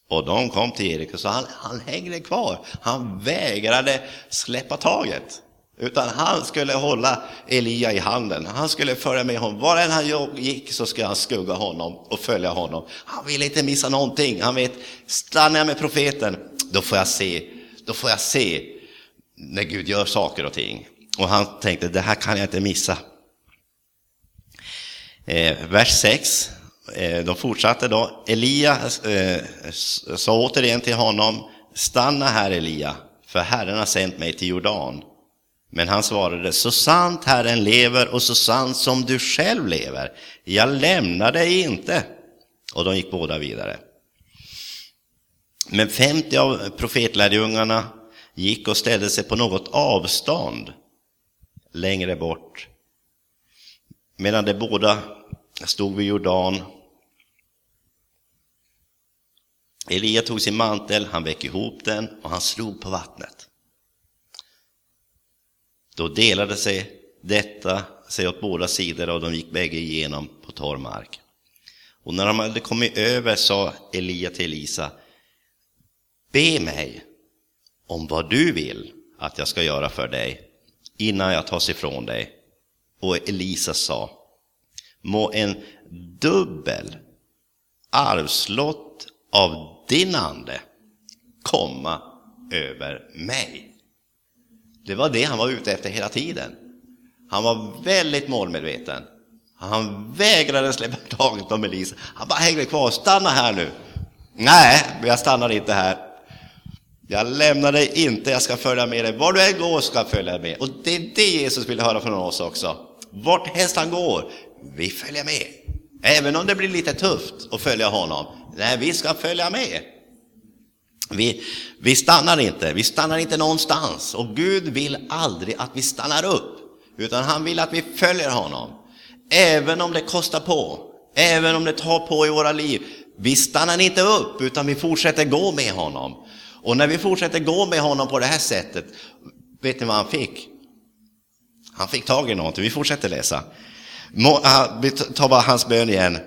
A: Och de kom till Jeriko, så han, han hängde kvar. Han vägrade släppa taget. Utan han skulle hålla Elia i handen. Han skulle föra med honom. Var än han gick så skulle han skugga honom och följa honom. Han ville inte missa någonting. Han vet, stannar jag med profeten, då får jag se, då får jag se när Gud gör saker och ting. Och han tänkte, det här kan jag inte missa. Eh, vers 6, eh, de fortsatte då. Elia eh, sa återigen till honom, stanna här Elia, för Herren har sänt mig till Jordan. Men han svarade, så sant Herren lever och så sant som du själv lever, jag lämnar dig inte. Och de gick båda vidare. Men 50 av profetlärjungarna gick och ställde sig på något avstånd längre bort. Medan de båda stod vid Jordan. Elia tog sin mantel, han väckte ihop den och han slog på vattnet. Då delade sig detta sig åt båda sidor och de gick bägge igenom på torr mark. Och när de hade kommit över sa Elia till Elisa, be mig om vad du vill att jag ska göra för dig innan jag tas ifrån dig. Och Elisa sa, må en dubbel arvslott av din ande komma över mig. Det var det han var ute efter hela tiden. Han var väldigt målmedveten. Han vägrade släppa taget om Elisa. Han bara hängde kvar. Stanna här nu. Nej, jag stannar inte här. Jag lämnar dig inte, jag ska följa med dig. Var du än går ska jag följa med. Och det är det Jesus vill höra från oss också. Vart helst han går, vi följer med. Även om det blir lite tufft att följa honom. Nej, vi ska följa med. Vi, vi stannar inte, vi stannar inte någonstans. Och Gud vill aldrig att vi stannar upp, utan han vill att vi följer honom. Även om det kostar på, även om det tar på i våra liv. Vi stannar inte upp, utan vi fortsätter gå med honom. Och när vi fortsätter gå med honom på det här sättet, vet ni vad han fick? Han fick tag i någonting. Vi fortsätter läsa. Må, ah, vi tar bara hans bön igen.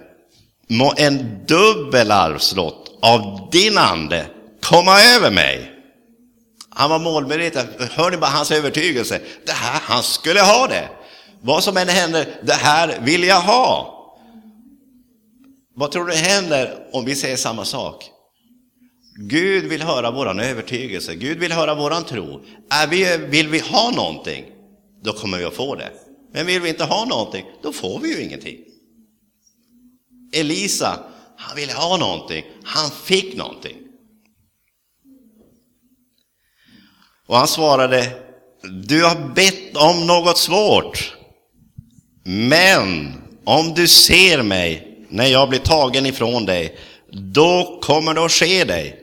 A: Må en dubbel arvslott av din ande komma över mig. Han var målmedveten. Hör ni bara hans övertygelse? Det här, han skulle ha det. Vad som än händer, det här vill jag ha. Vad tror du händer om vi säger samma sak? Gud vill höra våran övertygelse, Gud vill höra våran tro. Är vi, vill vi ha någonting, då kommer vi att få det. Men vill vi inte ha någonting, då får vi ju ingenting. Elisa, han ville ha någonting, han fick någonting. Och han svarade, du har bett om något svårt, men om du ser mig när jag blir tagen ifrån dig, då kommer det att ske dig.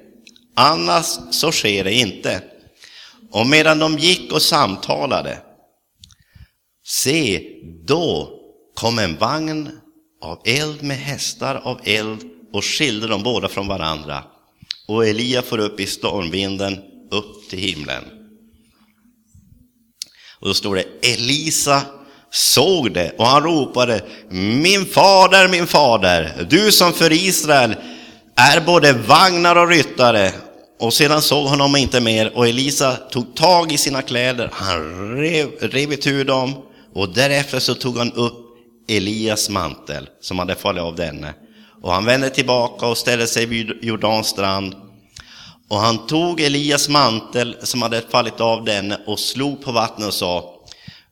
A: Annars så sker det inte. Och medan de gick och samtalade, se, då kom en vagn av eld med hästar av eld och skilde dem båda från varandra. Och Elia får upp i stormvinden upp till himlen. Och då står det Elisa såg det och han ropade Min fader, min fader, du som för Israel är både vagnar och ryttare. Och sedan såg honom inte mer och Elisa tog tag i sina kläder, han rev, rev itu dem och därefter så tog han upp Elias mantel som hade fallit av denne. Och han vände tillbaka och ställde sig vid Jordans strand. Och han tog Elias mantel som hade fallit av den och slog på vattnet och sa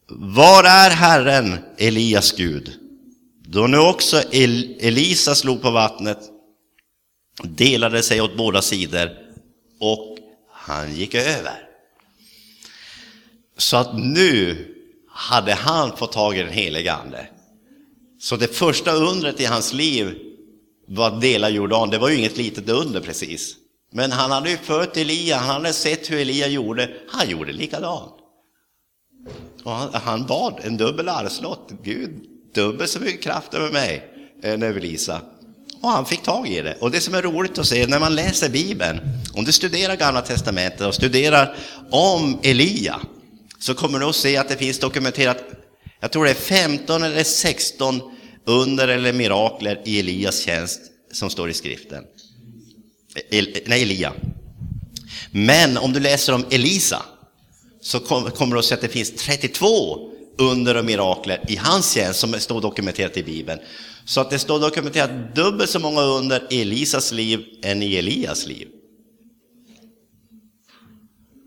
A: Var är Herren, Elias Gud? Då nu också El Elisa slog på vattnet delade sig åt båda sidor och han gick över. Så att nu hade han fått tag i den helige Ande. Så det första undret i hans liv var att dela Jordan. Det var ju inget litet under precis. Men han hade ju följt Elia, han hade sett hur Elia gjorde. Han gjorde likadant. Och han, han bad en dubbel arvslott. Gud, dubbelt så mycket kraft över mig, än över Lisa. Och han fick tag i det. Och det som är roligt att se när man läser Bibeln, om du studerar Gamla Testamentet och studerar om Elia, så kommer du att se att det finns dokumenterat, jag tror det är 15 eller 16 under eller mirakler i Elias tjänst som står i skriften. El, nej, Elia. Men om du läser om Elisa så kommer du att se att det finns 32 under och mirakler i hans tjänst som står dokumenterat i Bibeln. Så att det står dokumenterat dubbelt så många under i Elisas liv än i Elias liv.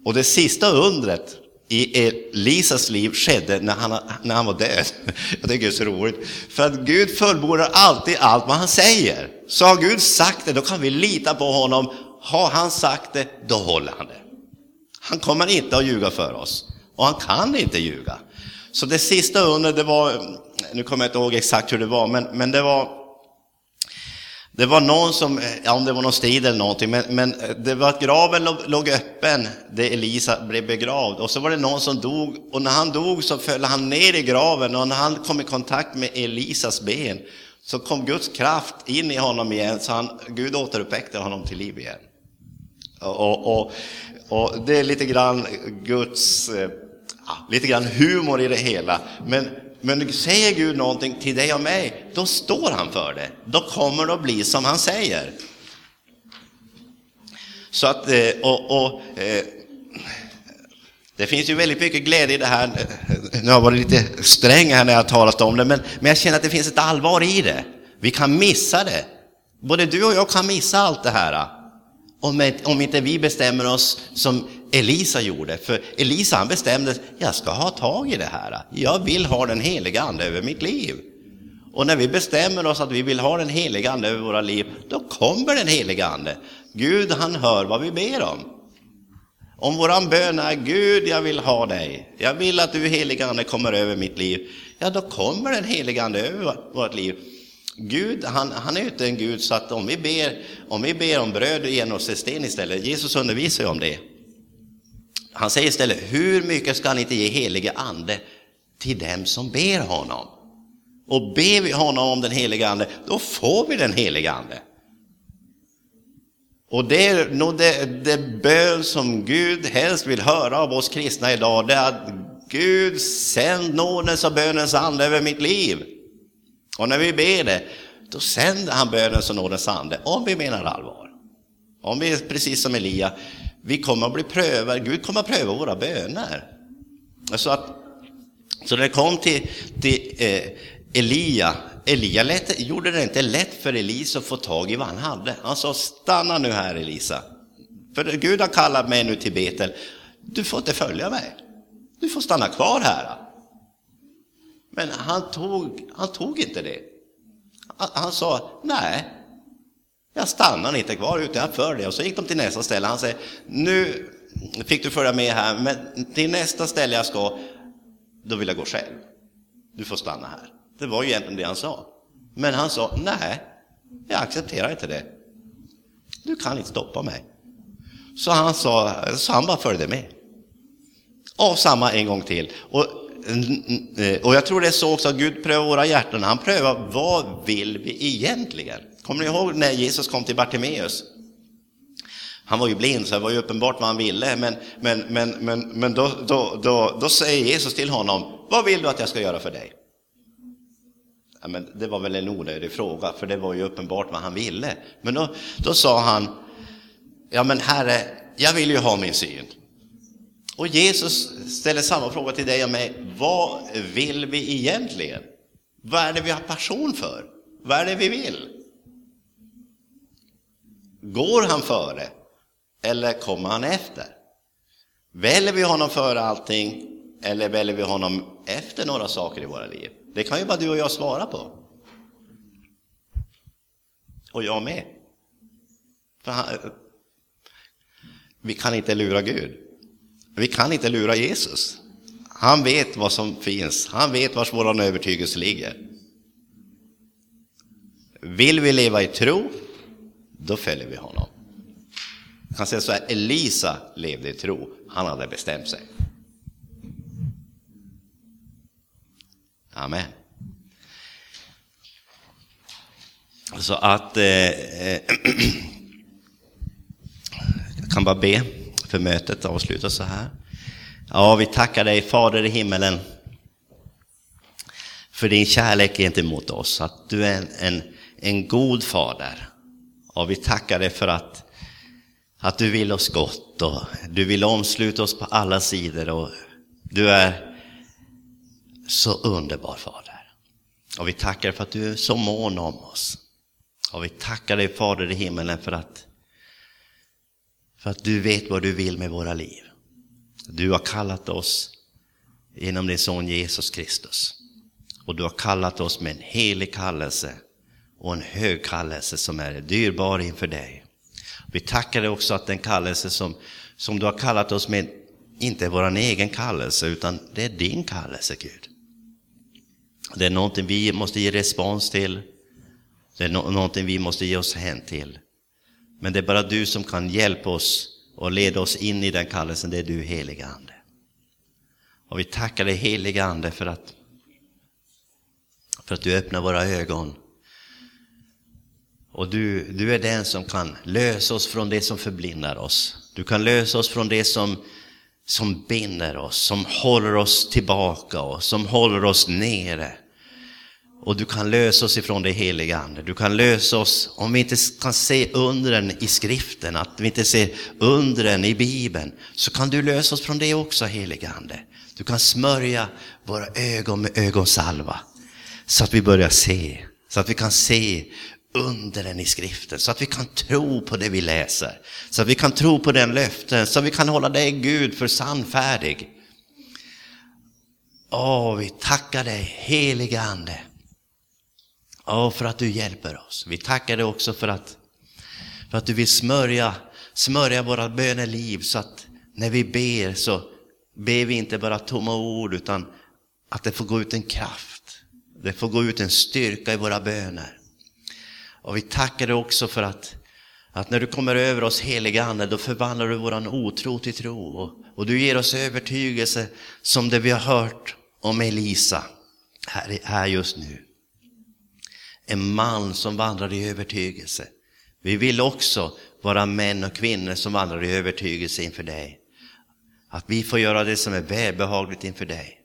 A: Och det sista undret i Elisas liv skedde när han, när han var död. Jag tycker det är så roligt. För att Gud fullbordar alltid allt vad han säger. Så har Gud sagt det, då kan vi lita på honom. Har han sagt det, då håller han det. Han kommer inte att ljuga för oss. Och han kan inte ljuga. Så det sista undret, det var nu kommer jag inte ihåg exakt hur det var, men, men det var det var någon som, ja, om det var någon strid eller någonting, men, men eh, det var att graven låg, låg öppen där Elisa blev begravd. Och så var det någon som dog, och när han dog så föll han ner i graven, och när han kom i kontakt med Elisas ben så kom Guds kraft in i honom igen, så han, Gud återuppväckte honom till liv igen. Och, och, och det är lite grann Guds, eh, ja, lite grann humor i det hela. Men men säger Gud någonting till dig och mig, då står han för det. Då kommer det att bli som han säger. Så att, eh, och, och eh, Det finns ju väldigt mycket glädje i det här. Nu har jag varit lite sträng här när jag har talat om det, men, men jag känner att det finns ett allvar i det. Vi kan missa det. Både du och jag kan missa allt det här. Om, om inte vi bestämmer oss som Elisa gjorde. För Elisa han bestämde, jag ska ha tag i det här. Jag vill ha den heliga ande över mitt liv. Och när vi bestämmer oss att vi vill ha den heliga ande över våra liv, då kommer den heliga ande. Gud han hör vad vi ber om. Om våran bön är Gud, jag vill ha dig. Jag vill att du heliga ande kommer över mitt liv. Ja, då kommer den heliga ande över vårt liv. Gud, han, han är inte en Gud så att om vi ber om, vi ber om bröd ger oss sten istället. Jesus undervisar ju om det. Han säger istället, hur mycket ska han inte ge helige ande till dem som ber honom? Och ber vi honom om den heliga ande, då får vi den heliga ande. Och det är nog det, det bön som Gud helst vill höra av oss kristna idag, det är att Gud sänd nådens och bönens ande över mitt liv. Och när vi ber det, då sänder han bönens och nådens ande, om vi menar allvar. Om vi är precis som Elia, vi kommer att bli prövade, Gud kommer att pröva våra böner. Så, att, så när det kom till, till eh, Elia, Elia lät, gjorde det inte lätt för Elisa att få tag i vad han hade. Han sa, stanna nu här Elisa. För Gud har kallat mig nu till Betel. Du får inte följa mig. Du får stanna kvar här. Men han tog, han tog inte det. Han, han sa, nej, jag stannar inte kvar utan jag följer. Och så gick de till nästa ställe. Han säger, nu fick du följa med här, men till nästa ställe jag ska, då vill jag gå själv. Du får stanna här. Det var ju egentligen det han sa. Men han sa, nej, jag accepterar inte det. Du kan inte stoppa mig. Så han, sa, så han bara följde med. Och samma en gång till. Och, och jag tror det är så också att Gud prövar våra hjärtan. Han prövar, vad vill vi egentligen? Kommer ni ihåg när Jesus kom till Bartimeus? Han var ju blind, så det var ju uppenbart vad han ville, men, men, men, men, men då, då, då, då säger Jesus till honom, vad vill du att jag ska göra för dig? Ja, men det var väl en onödig fråga, för det var ju uppenbart vad han ville. Men då, då sa han, ja men Herre, jag vill ju ha min syn. Och Jesus ställer samma fråga till dig och mig, vad vill vi egentligen? Vad är det vi har passion för? Vad är det vi vill? Går han före eller kommer han efter? Väljer vi honom före allting eller väljer vi honom efter några saker i våra liv? Det kan ju bara du och jag svara på. Och jag med. För han, vi kan inte lura Gud. Vi kan inte lura Jesus. Han vet vad som finns. Han vet var vår övertygelse ligger. Vill vi leva i tro, då följer vi honom. Jag kan säga så här, Elisa levde i tro. Han hade bestämt sig. Amen. Så att eh, eh jag kan bara be för mötet avsluta så här. Ja, vi tackar dig Fader i himmelen för din kärlek gentemot oss, att du är en, en, en god fader. Ja, vi tackar dig för att, att du vill oss gott och du vill omsluta oss på alla sidor och du är så underbar Fader. Och vi tackar för att du är så mån om oss. Och vi tackar dig Fader i himmelen för att, för att du vet vad du vill med våra liv. Du har kallat oss genom din son Jesus Kristus. Och du har kallat oss med en helig kallelse och en hög kallelse som är dyrbar inför dig. Vi tackar dig också att den kallelse som, som du har kallat oss med inte är vår egen kallelse, utan det är din kallelse, Gud. Det är någonting vi måste ge respons till. Det är någonting vi måste ge oss hän till. Men det är bara du som kan hjälpa oss och leda oss in i den kallelsen. Det är du, heliga Ande. Och vi tackar dig, heliga Ande, för att, för att du öppnar våra ögon. Och du, du är den som kan lösa oss från det som förblindar oss. Du kan lösa oss från det som, som binder oss, som håller oss tillbaka och som håller oss nere. Och du kan lösa oss ifrån det heliga Ande. Du kan lösa oss om vi inte kan se undren i skriften, att vi inte ser undren i Bibeln, så kan du lösa oss från det också heliga Ande. Du kan smörja våra ögon med ögonsalva så att vi börjar se, så att vi kan se undren i skriften, så att vi kan tro på det vi läser, så att vi kan tro på den löften, så att vi kan hålla dig Gud för sannfärdig. Åh, vi tackar dig heliga Ande. Åh, för att du hjälper oss. Vi tackar dig också för att, för att du vill smörja, smörja våra böneliv så att när vi ber så ber vi inte bara tomma ord utan att det får gå ut en kraft. Det får gå ut en styrka i våra böner. Och vi tackar dig också för att, att när du kommer över oss heliga Ande, då förvandlar du våran otro till tro. Och, och du ger oss övertygelse som det vi har hört om Elisa här, här just nu. En man som vandrar i övertygelse. Vi vill också vara män och kvinnor som vandrar i övertygelse inför dig. Att vi får göra det som är välbehagligt inför dig.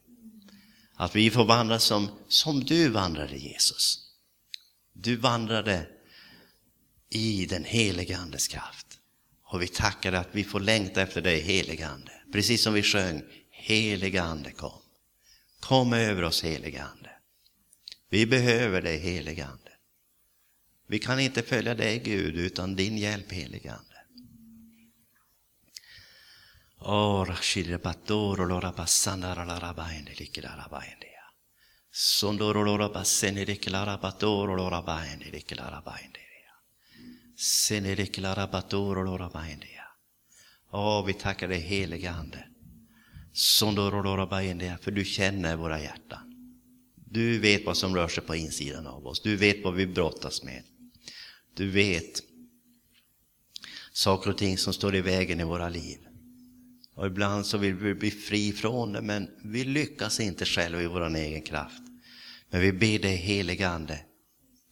A: Att vi får vandra som, som du vandrade Jesus. Du vandrade i den heliga Andes kraft. Och vi tackar dig att vi får längta efter dig, heliga Ande. Precis som vi sjöng, heliga Ande kom. Kom över oss, heliga Ande. Vi behöver dig, heliga Ande. Vi kan inte följa dig, Gud, utan din hjälp, heliga Ande. Ora shire patoro lora passandara la Åh, vi tackar dig helige Ande. Sondoro lora för du känner våra hjärtan. Du vet vad som rör sig på insidan av oss. Du vet vad vi brottas med. Du vet saker och ting som står i vägen i våra liv. Och ibland så vill vi bli fri från det, men vi lyckas inte själva i vår egen kraft. Men vi ber dig helige Ande,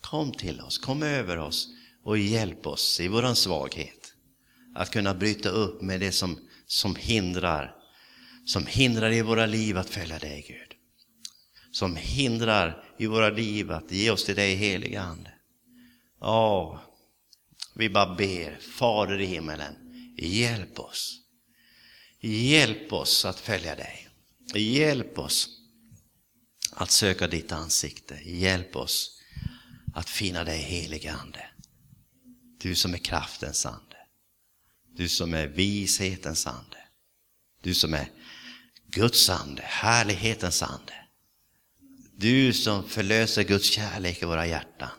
A: kom till oss, kom över oss och hjälp oss i vår svaghet. Att kunna bryta upp med det som, som hindrar, som hindrar i våra liv att följa dig Gud. Som hindrar i våra liv att ge oss till dig helige Ande. Ja, vi bara ber, Fader i himmelen, hjälp oss. Hjälp oss att följa dig. Hjälp oss att söka ditt ansikte. Hjälp oss att finna dig helige Ande. Du som är kraftens ande. Du som är vishetens ande. Du som är Guds ande, härlighetens ande. Du som förlöser Guds kärlek i våra hjärtan.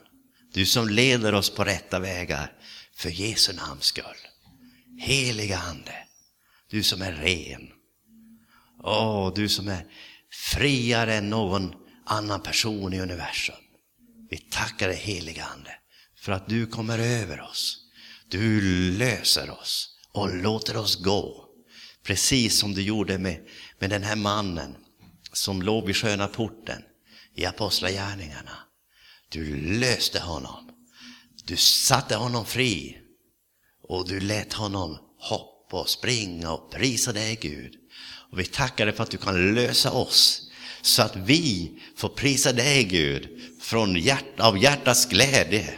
A: Du som leder oss på rätta vägar för Jesu namns skull. Heliga Ande. Du som är ren. Åh, du som är friare än någon annan person i universum. Vi tackar dig heliga Ande för att du kommer över oss. Du löser oss och låter oss gå. Precis som du gjorde med, med den här mannen som låg vid sköna porten i Apostlagärningarna. Du löste honom. Du satte honom fri och du lät honom hoppa hoppa och springa och prisa dig Gud. Och vi tackar dig för att du kan lösa oss så att vi får prisa dig Gud från hjärt, av hjärtats glädje.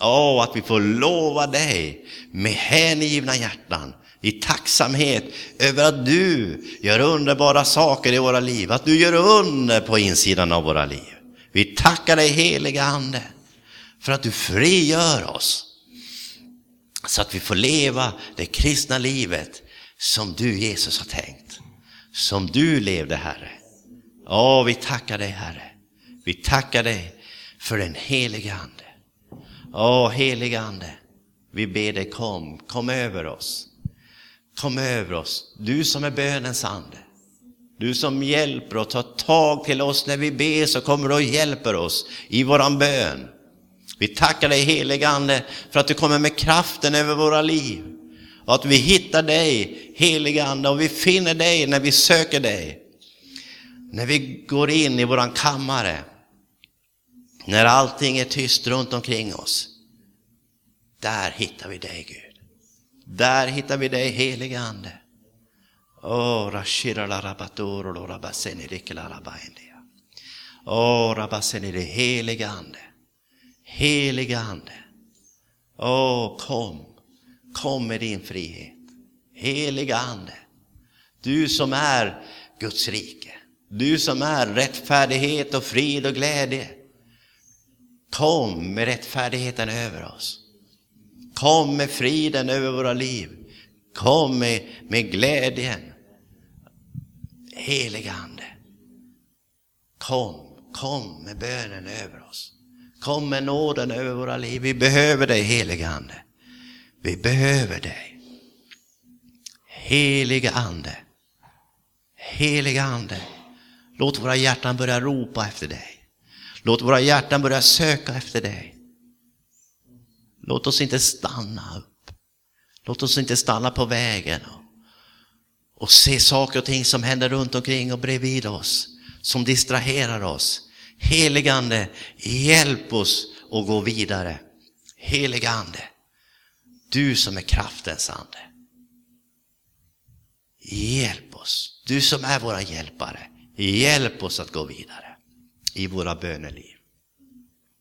A: Åh, att vi får lova dig med hängivna hjärtan i tacksamhet över att du gör underbara saker i våra liv, att du gör under på insidan av våra liv. Vi tackar dig heliga Ande för att du frigör oss så att vi får leva det kristna livet som du Jesus har tänkt. Som du levde Herre. Ja, vi tackar dig Herre. Vi tackar dig för den helige Ande. Ja, helige Ande. Vi ber dig kom, kom över oss. Kom över oss, du som är bönens ande. Du som hjälper och tar tag till oss när vi ber så kommer du och hjälper oss i våran bön. Vi tackar dig helige Ande för att du kommer med kraften över våra liv. Och att vi hittar dig, helige Ande, och vi finner dig när vi söker dig. När vi går in i våran kammare, när allting är tyst runt omkring oss. Där hittar vi dig Gud. Där hittar vi dig helige Ande. Åh, rabassen det heliga Ande. Heliga Ande. Åh, kom. Kom med din frihet. Heliga Ande. Du som är Guds rike. Du som är rättfärdighet och frid och glädje. Kom med rättfärdigheten över oss. Kom med friden över våra liv. Kom med, med glädjen. Heliga Ande. Kom, kom med bönen över oss. Kom med nåden över våra liv. Vi behöver dig heliga Ande. Vi behöver dig. helige Ande. Helige Ande. Låt våra hjärtan börja ropa efter dig. Låt våra hjärtan börja söka efter dig. Låt oss inte stanna upp. Låt oss inte stanna på vägen och, och se saker och ting som händer runt omkring och bredvid oss, som distraherar oss. Heligande, hjälp oss att gå vidare. Heligande, du som är kraftens ande. Hjälp oss, du som är våra hjälpare. Hjälp oss att gå vidare i våra böneliv.